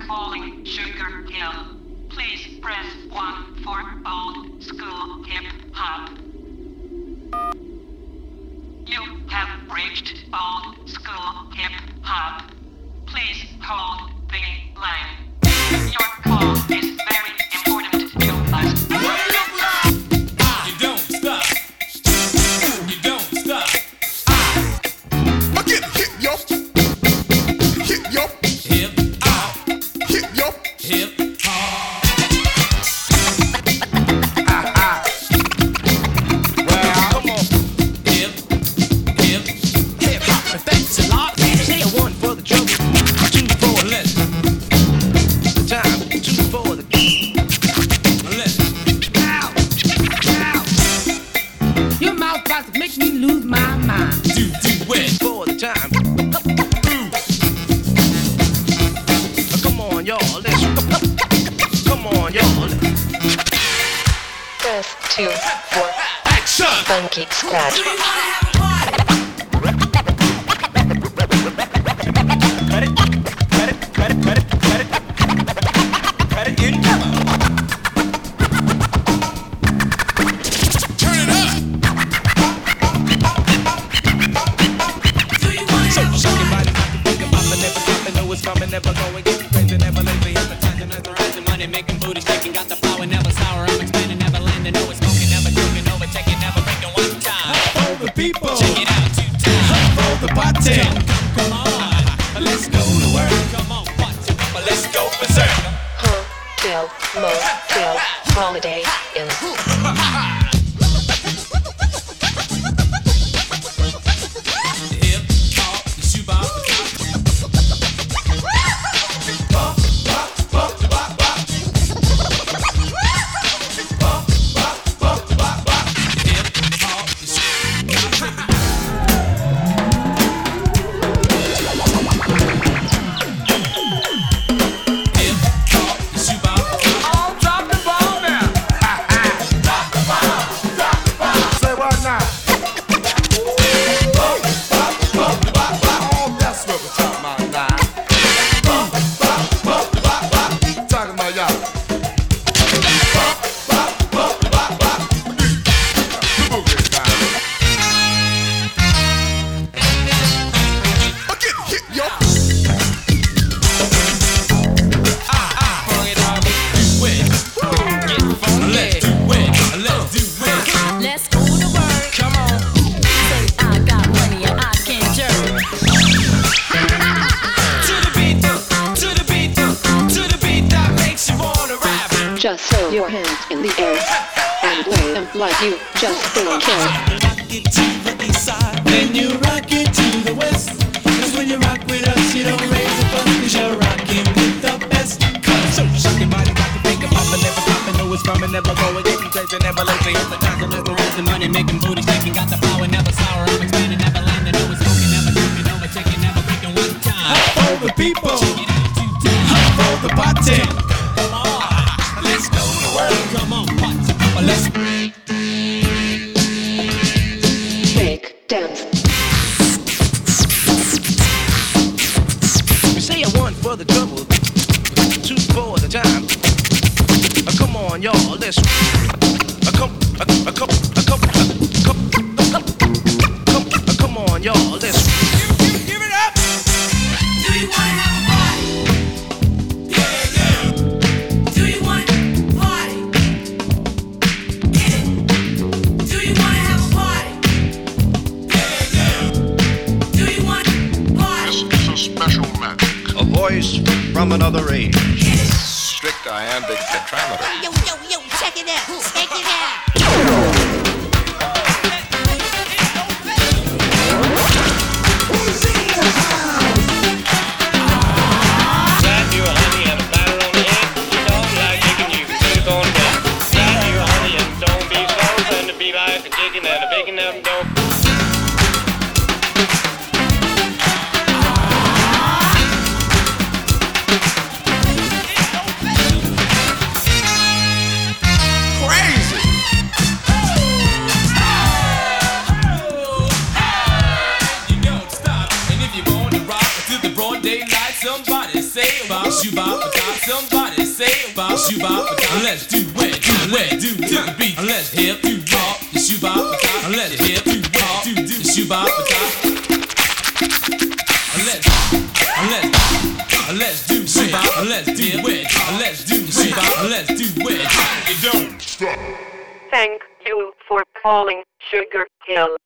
calling Sugar Hill. Please press 1 for old school hip hop. You have reached old school hip hop. Please hold the line. About to make me lose my mind. Do, do it. for the time. Come on, y'all, let's come on, y'all. Press 2 for Action. Funky Scratch. Go berserk. Hotel, motel, holiday inn. Just throw your hands in the air and wave them like you just don't care. Rock it to the east side, then you rock it to the west. 'Cause when you rock with us, you don't raise a fuss, 'cause you're rocking with the best. So shake your body, got to think about it, never stopping, know it's coming, never going, getting crazy, never lazy, hypnotizing, mesmerizing, money making, booty shaking, got the power, never sour, I'm expanding, never landing, always smoking, never joking, overtaking, never breaking one time. For the people, Get out two times. for the party. For the trouble, two for the time. Come on, y'all, let's. Party? A special magic. A voice from another age. Strict iambic tetrameter. Yo, yo, yo, check it out. Check it out. Slide you a honey and a batter on the head. You don't like chicken, you can put it on the bed. Slide honey and don't be slow. And to be like a chicken and a bacon and don't. You wanna rock to the broad daylight, somebody say, Bob, shoe bop, somebody say about shoe bop Let's do it, do it, do do the beat. Let's hip do hop the shoe bop Let's hip do hop do do. The shoe bop Let's let's let's do shoe bop Let's do it. Let's do the Let's do it. It don't stop. Thank you for calling Sugar Hill.